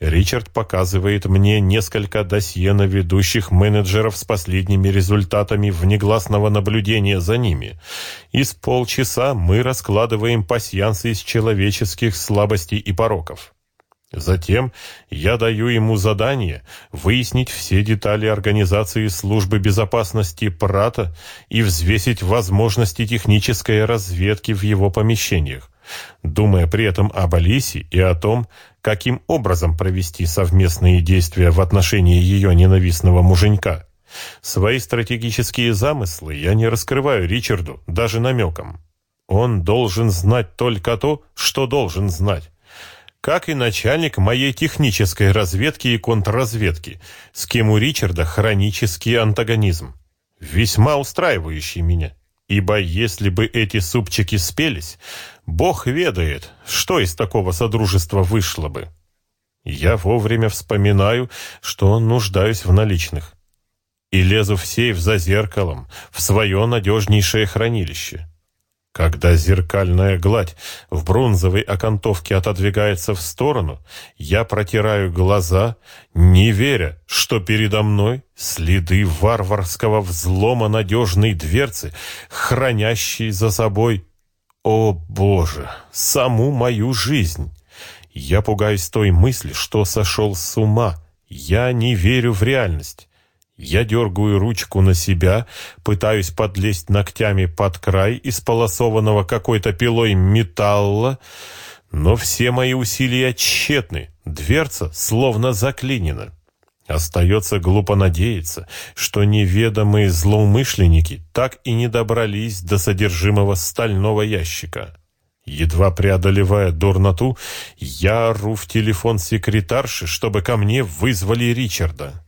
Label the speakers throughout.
Speaker 1: Ричард показывает мне несколько досье на ведущих менеджеров с последними результатами внегласного наблюдения за ними. И с полчаса мы раскладываем пасьянсы из человеческих слабостей и пороков. Затем я даю ему задание выяснить все детали организации службы безопасности Прата и взвесить возможности технической разведки в его помещениях думая при этом об Алисе и о том, каким образом провести совместные действия в отношении ее ненавистного муженька. Свои стратегические замыслы я не раскрываю Ричарду даже намеком. Он должен знать только то, что должен знать. Как и начальник моей технической разведки и контрразведки, с кем у Ричарда хронический антагонизм, весьма устраивающий меня. Ибо если бы эти супчики спелись, Бог ведает, что из такого содружества вышло бы. Я вовремя вспоминаю, что нуждаюсь в наличных. И лезу в сейф за зеркалом, в свое надежнейшее хранилище. Когда зеркальная гладь в бронзовой окантовке отодвигается в сторону, я протираю глаза, не веря, что передо мной следы варварского взлома надежной дверцы, хранящей за собой, о боже, саму мою жизнь. Я пугаюсь той мысли, что сошел с ума. Я не верю в реальность. Я дергаю ручку на себя, пытаюсь подлезть ногтями под край исполосованного какой-то пилой металла, но все мои усилия тщетны, дверца словно заклинена. Остается глупо надеяться, что неведомые злоумышленники так и не добрались до содержимого стального ящика. Едва преодолевая дурноту, я ору в телефон секретарши, чтобы ко мне вызвали Ричарда.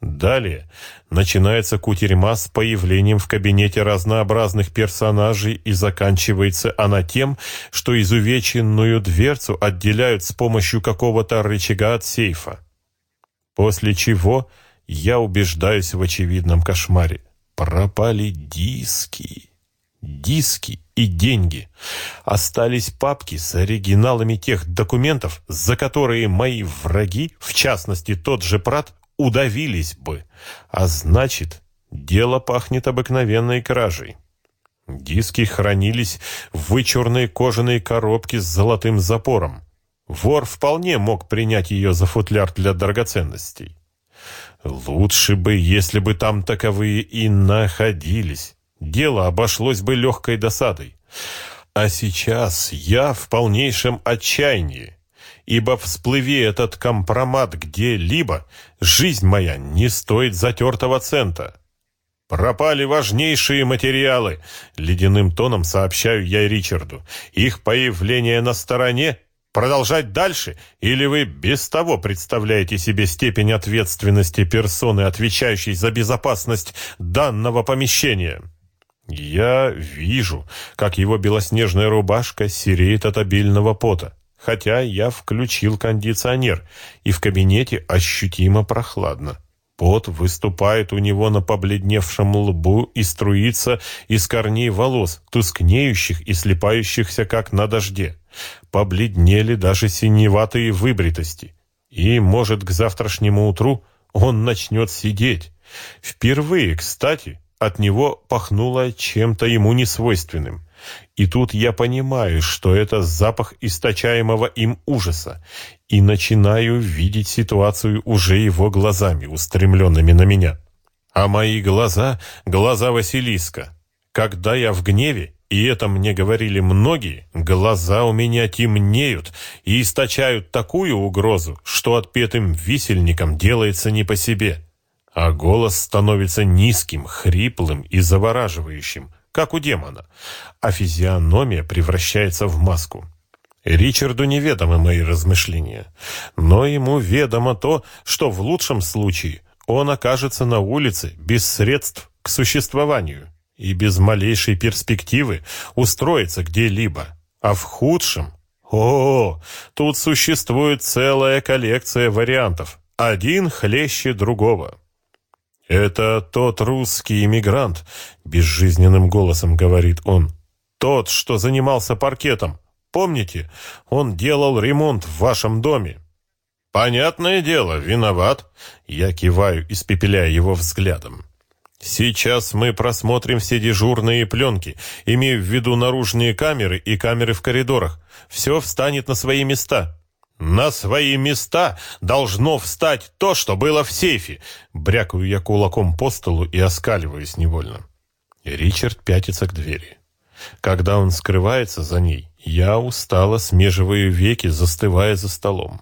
Speaker 1: Далее начинается кутерьма с появлением в кабинете разнообразных персонажей и заканчивается она тем, что изувеченную дверцу отделяют с помощью какого-то рычага от сейфа. После чего я убеждаюсь в очевидном кошмаре. Пропали диски. Диски и деньги. Остались папки с оригиналами тех документов, за которые мои враги, в частности тот же Прат, удавились бы. А значит, дело пахнет обыкновенной кражей. Диски хранились в вычурной кожаной коробке с золотым запором. Вор вполне мог принять ее за футляр для драгоценностей. Лучше бы, если бы там таковые и находились. Дело обошлось бы легкой досадой. А сейчас я в полнейшем отчаянии ибо всплыви этот компромат где-либо, жизнь моя не стоит затертого цента. «Пропали важнейшие материалы», — ледяным тоном сообщаю я Ричарду. «Их появление на стороне Продолжать дальше? Или вы без того представляете себе степень ответственности персоны, отвечающей за безопасность данного помещения? Я вижу, как его белоснежная рубашка сереет от обильного пота хотя я включил кондиционер, и в кабинете ощутимо прохладно. Пот выступает у него на побледневшем лбу и струится из корней волос, тускнеющих и слепающихся, как на дожде. Побледнели даже синеватые выбритости. И, может, к завтрашнему утру он начнет сидеть. Впервые, кстати, от него пахнуло чем-то ему несвойственным. И тут я понимаю, что это запах источаемого им ужаса, и начинаю видеть ситуацию уже его глазами, устремленными на меня. А мои глаза — глаза Василиска. Когда я в гневе, и это мне говорили многие, глаза у меня темнеют и источают такую угрозу, что отпетым висельником делается не по себе, а голос становится низким, хриплым и завораживающим, как у демона, а физиономия превращается в маску. Ричарду неведомы мои размышления, но ему ведомо то, что в лучшем случае он окажется на улице без средств к существованию и без малейшей перспективы устроиться где-либо, а в худшем о, тут существует целая коллекция вариантов, один хлеще другого. «Это тот русский иммигрант», — безжизненным голосом говорит он. «Тот, что занимался паркетом. Помните? Он делал ремонт в вашем доме». «Понятное дело, виноват». Я киваю, испепеляя его взглядом. Сейчас мы просмотрим все дежурные пленки, имея в виду наружные камеры и камеры в коридорах. Все встанет на свои места. На свои места должно встать то, что было в сейфе. Брякаю я кулаком по столу и оскаливаюсь невольно. Ричард пятится к двери. Когда он скрывается за ней, я устало смеживаю веки, застывая за столом.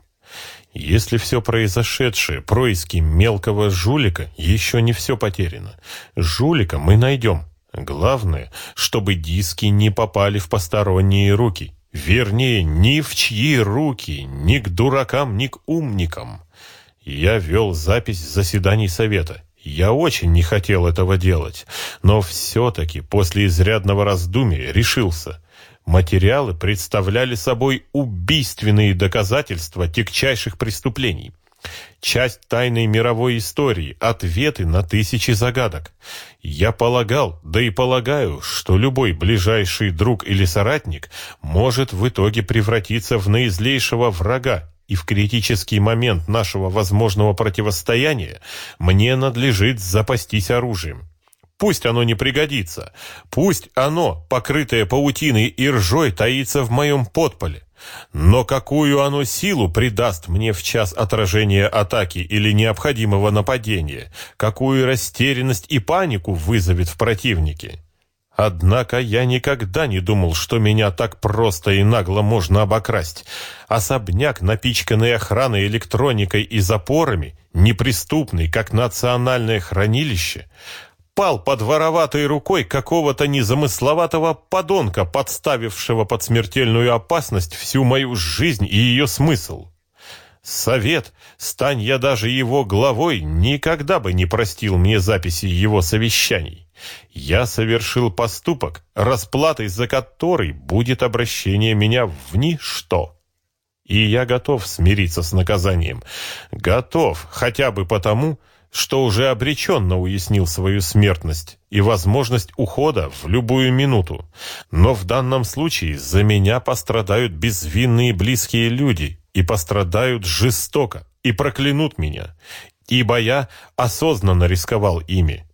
Speaker 1: Если все произошедшее происки мелкого жулика, еще не все потеряно. Жулика мы найдем. Главное, чтобы диски не попали в посторонние руки. Вернее, ни в чьи руки, ни к дуракам, ни к умникам. Я вел запись заседаний совета. Я очень не хотел этого делать, но все-таки после изрядного раздумия решился. Материалы представляли собой убийственные доказательства тягчайших преступлений. Часть тайной мировой истории, ответы на тысячи загадок. Я полагал, да и полагаю, что любой ближайший друг или соратник может в итоге превратиться в наизлейшего врага, и в критический момент нашего возможного противостояния мне надлежит запастись оружием. Пусть оно не пригодится. Пусть оно, покрытое паутиной и ржой, таится в моем подполе. Но какую оно силу придаст мне в час отражения атаки или необходимого нападения? Какую растерянность и панику вызовет в противнике? Однако я никогда не думал, что меня так просто и нагло можно обокрасть. Особняк, напичканный охраной, электроникой и запорами, неприступный, как национальное хранилище — пал под вороватой рукой какого-то незамысловатого подонка, подставившего под смертельную опасность всю мою жизнь и ее смысл. Совет, стань я даже его главой, никогда бы не простил мне записи его совещаний. Я совершил поступок, расплатой за который будет обращение меня в ничто. И я готов смириться с наказанием. Готов, хотя бы потому, что уже обреченно уяснил свою смертность и возможность ухода в любую минуту. Но в данном случае за меня пострадают безвинные близкие люди и пострадают жестоко и проклянут меня, ибо я осознанно рисковал ими.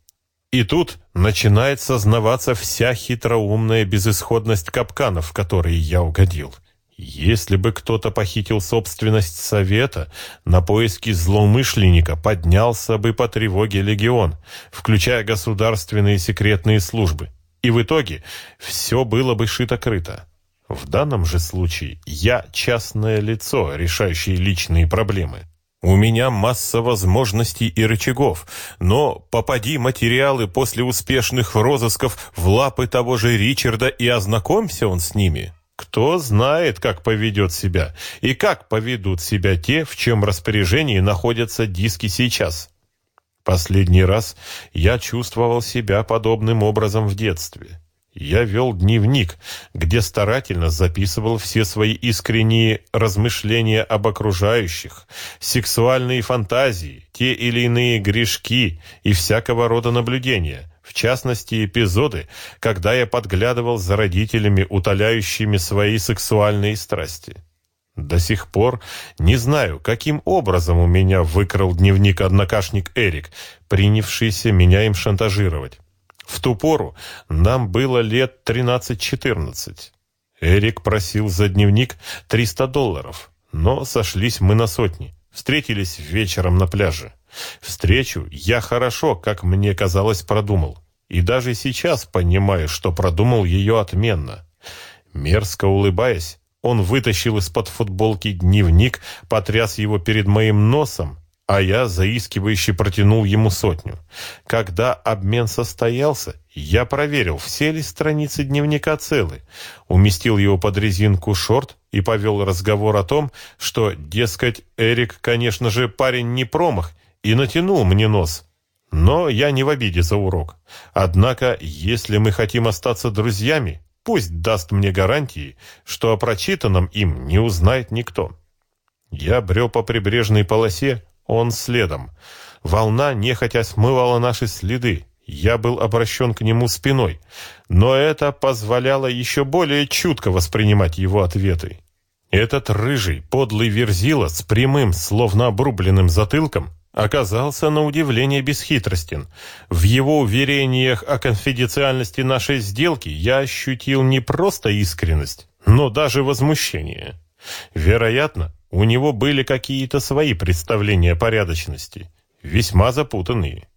Speaker 1: И тут начинает сознаваться вся хитроумная безысходность капканов, в которые я угодил. Если бы кто-то похитил собственность совета, на поиски злоумышленника поднялся бы по тревоге легион, включая государственные секретные службы. И в итоге все было бы шито-крыто. В данном же случае я частное лицо, решающее личные проблемы. У меня масса возможностей и рычагов, но попади материалы после успешных розысков в лапы того же Ричарда и ознакомься он с ними, кто знает, как поведет себя, и как поведут себя те, в чем распоряжении находятся диски сейчас. Последний раз я чувствовал себя подобным образом в детстве. Я вел дневник, где старательно записывал все свои искренние размышления об окружающих, сексуальные фантазии, те или иные грешки и всякого рода наблюдения, в частности, эпизоды, когда я подглядывал за родителями, утоляющими свои сексуальные страсти. До сих пор не знаю, каким образом у меня выкрал дневник однокашник Эрик, принявшийся меня им шантажировать. В ту пору нам было лет 13-14. Эрик просил за дневник 300 долларов, но сошлись мы на сотни. Встретились вечером на пляже. Встречу я хорошо, как мне казалось, продумал. И даже сейчас понимаю, что продумал ее отменно. Мерзко улыбаясь, он вытащил из-под футболки дневник, потряс его перед моим носом, а я заискивающе протянул ему сотню. Когда обмен состоялся, я проверил, все ли страницы дневника целы, уместил его под резинку шорт и повел разговор о том, что, дескать, Эрик, конечно же, парень не промах, и натянул мне нос. Но я не в обиде за урок. Однако, если мы хотим остаться друзьями, пусть даст мне гарантии, что о прочитанном им не узнает никто. Я брел по прибрежной полосе, он следом. Волна нехотя смывала наши следы. Я был обращен к нему спиной, но это позволяло еще более чутко воспринимать его ответы. Этот рыжий, подлый верзила с прямым, словно обрубленным затылком оказался на удивление бесхитростен. В его уверениях о конфиденциальности нашей сделки я ощутил не просто искренность, но даже возмущение. Вероятно, у него были какие-то свои представления о порядочности, весьма запутанные.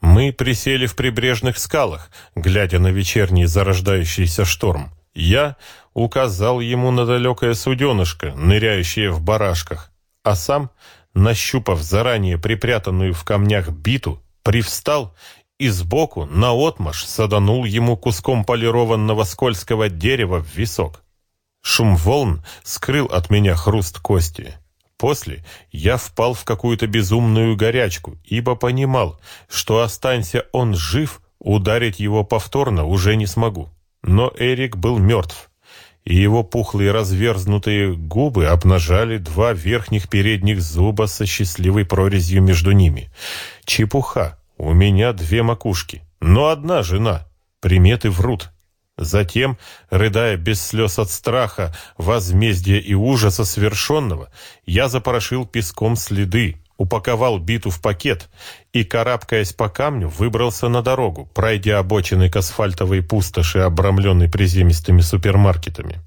Speaker 1: Мы присели в прибрежных скалах, глядя на вечерний зарождающийся шторм. Я указал ему на далекое суденышко, ныряющее в барашках, а сам нащупав заранее припрятанную в камнях биту, привстал и сбоку наотмашь саданул ему куском полированного скользкого дерева в висок. Шум волн скрыл от меня хруст кости. После я впал в какую-то безумную горячку, ибо понимал, что останься он жив, ударить его повторно уже не смогу. Но Эрик был мертв и его пухлые разверзнутые губы обнажали два верхних передних зуба со счастливой прорезью между ними. Чепуха. У меня две макушки, но одна жена. Приметы врут. Затем, рыдая без слез от страха, возмездия и ужаса совершенного, я запорошил песком следы, упаковал биту в пакет и, карабкаясь по камню, выбрался на дорогу, пройдя обочины к асфальтовой пустоши, обрамленной приземистыми супермаркетами.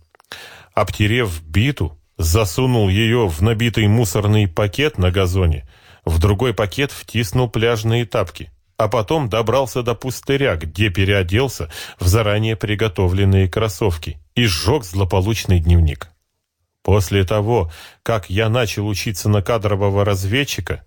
Speaker 1: Обтерев биту, засунул ее в набитый мусорный пакет на газоне, в другой пакет втиснул пляжные тапки, а потом добрался до пустыря, где переоделся в заранее приготовленные кроссовки и сжег злополучный дневник. После того, как я начал учиться на кадрового разведчика,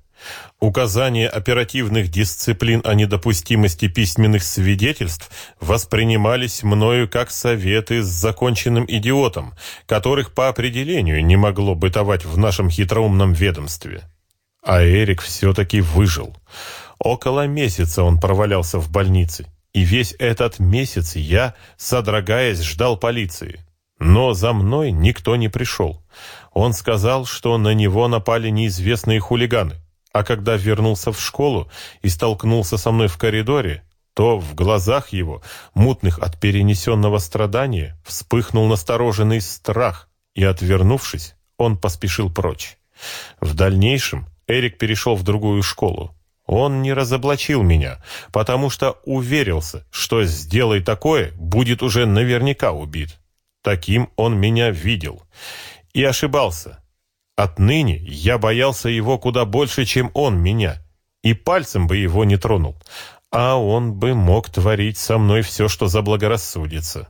Speaker 1: указания оперативных дисциплин о недопустимости письменных свидетельств воспринимались мною как советы с законченным идиотом, которых по определению не могло бытовать в нашем хитроумном ведомстве. А Эрик все-таки выжил. Около месяца он провалялся в больнице, и весь этот месяц я, содрогаясь, ждал полиции. Но за мной никто не пришел. Он сказал, что на него напали неизвестные хулиганы. А когда вернулся в школу и столкнулся со мной в коридоре, то в глазах его, мутных от перенесенного страдания, вспыхнул настороженный страх, и, отвернувшись, он поспешил прочь. В дальнейшем Эрик перешел в другую школу. Он не разоблачил меня, потому что уверился, что сделай такое, будет уже наверняка убит. Таким он меня видел. И ошибался. Отныне я боялся его куда больше, чем он меня. И пальцем бы его не тронул. А он бы мог творить со мной все, что заблагорассудится.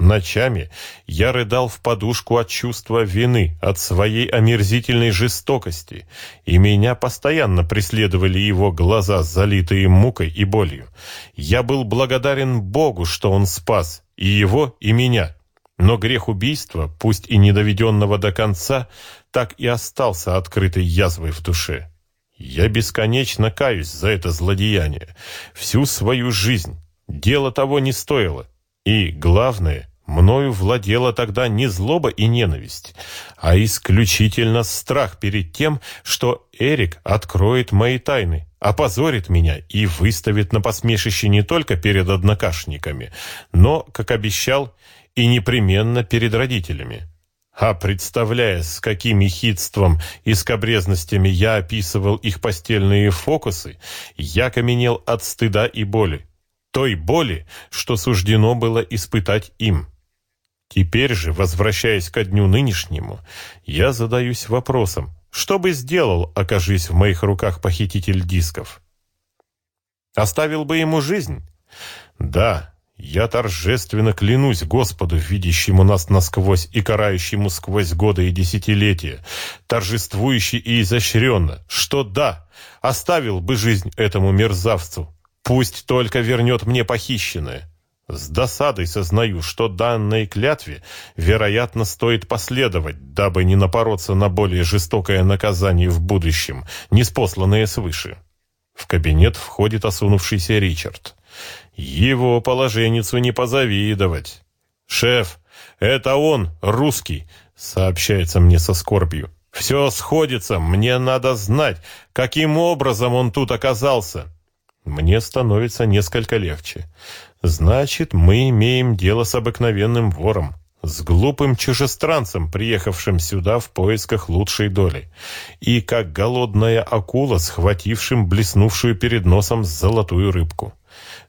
Speaker 1: Ночами я рыдал в подушку от чувства вины, от своей омерзительной жестокости, и меня постоянно преследовали его глаза, залитые мукой и болью. Я был благодарен Богу, что он спас и его, и меня. Но грех убийства, пусть и не доведенного до конца, так и остался открытой язвой в душе. Я бесконечно каюсь за это злодеяние. Всю свою жизнь. Дело того не стоило. И, главное, мною владела тогда не злоба и ненависть, а исключительно страх перед тем, что Эрик откроет мои тайны, опозорит меня и выставит на посмешище не только перед однокашниками, но, как обещал, и непременно перед родителями. А представляя, с каким ехидством и скобрезностями я описывал их постельные фокусы, я каменел от стыда и боли. Той боли, что суждено было испытать им. Теперь же, возвращаясь ко дню нынешнему, я задаюсь вопросом, что бы сделал, окажись в моих руках похититель дисков? Оставил бы ему жизнь? Да, я торжественно клянусь Господу, видящему нас насквозь и карающему сквозь годы и десятилетия, торжествующий и изощренно, что да, оставил бы жизнь этому мерзавцу, пусть только вернет мне похищенное. С досадой сознаю, что данной клятве, вероятно, стоит последовать, дабы не напороться на более жестокое наказание в будущем, неспосланное свыше. В кабинет входит осунувшийся Ричард. Его положенницу не позавидовать. «Шеф, это он, русский», — сообщается мне со скорбью. «Все сходится, мне надо знать, каким образом он тут оказался». Мне становится несколько легче. Значит, мы имеем дело с обыкновенным вором. с глупым чужестранцем, приехавшим сюда в поисках лучшей доли, и как голодная акула, схватившим блеснувшую перед носом золотую рыбку.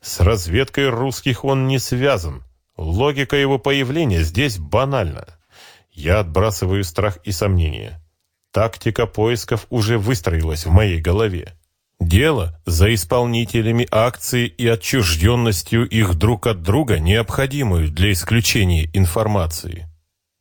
Speaker 1: С разведкой русских он не связан. Логика его появления здесь банальна. Я отбрасываю страх и сомнения. Тактика поисков уже выстроилась в моей голове. Дело за исполнителями акции и отчужденностью их друг от друга, необходимую для исключения информации.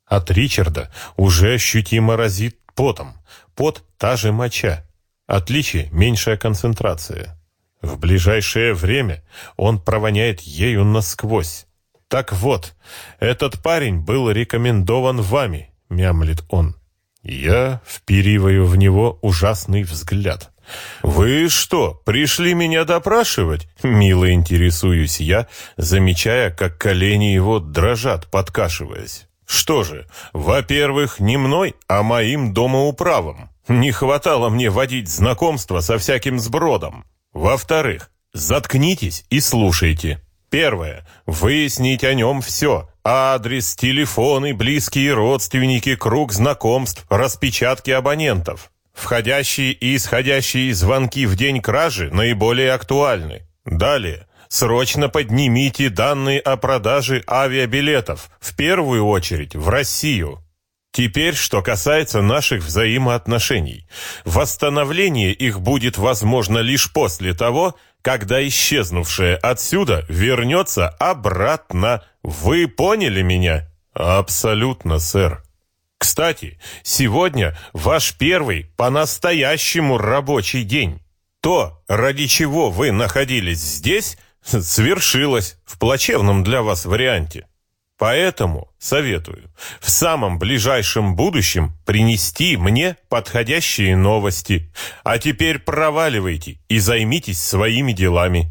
Speaker 1: От Ричарда уже ощутимо разит потом. Пот – та же моча. Отличие – меньшая концентрация. В ближайшее время он провоняет ею насквозь. «Так вот, этот парень был рекомендован вами», — мямлит он. Я впериваю в него ужасный взгляд. «Вы что, пришли меня допрашивать?» Мило интересуюсь я, замечая, как колени его дрожат, подкашиваясь. «Что же, во-первых, не мной, а моим домоуправом. Не хватало мне водить знакомства со всяким сбродом. Во-вторых, заткнитесь и слушайте. Первое. Выяснить о нем все. Адрес, телефоны, близкие родственники, круг знакомств, распечатки абонентов. Входящие и исходящие звонки в день кражи наиболее актуальны. Далее. Срочно поднимите данные о продаже авиабилетов, в первую очередь в Россию. Теперь, что касается наших взаимоотношений. Восстановление их будет возможно лишь после того, когда исчезнувшее отсюда вернется обратно. Вы поняли меня? Абсолютно, сэр. Кстати, сегодня ваш первый по-настоящему рабочий день. То, ради чего вы находились здесь, свершилось в плачевном для вас варианте. Поэтому советую в самом ближайшем будущем принести мне подходящие новости. А теперь проваливайте и займитесь своими делами.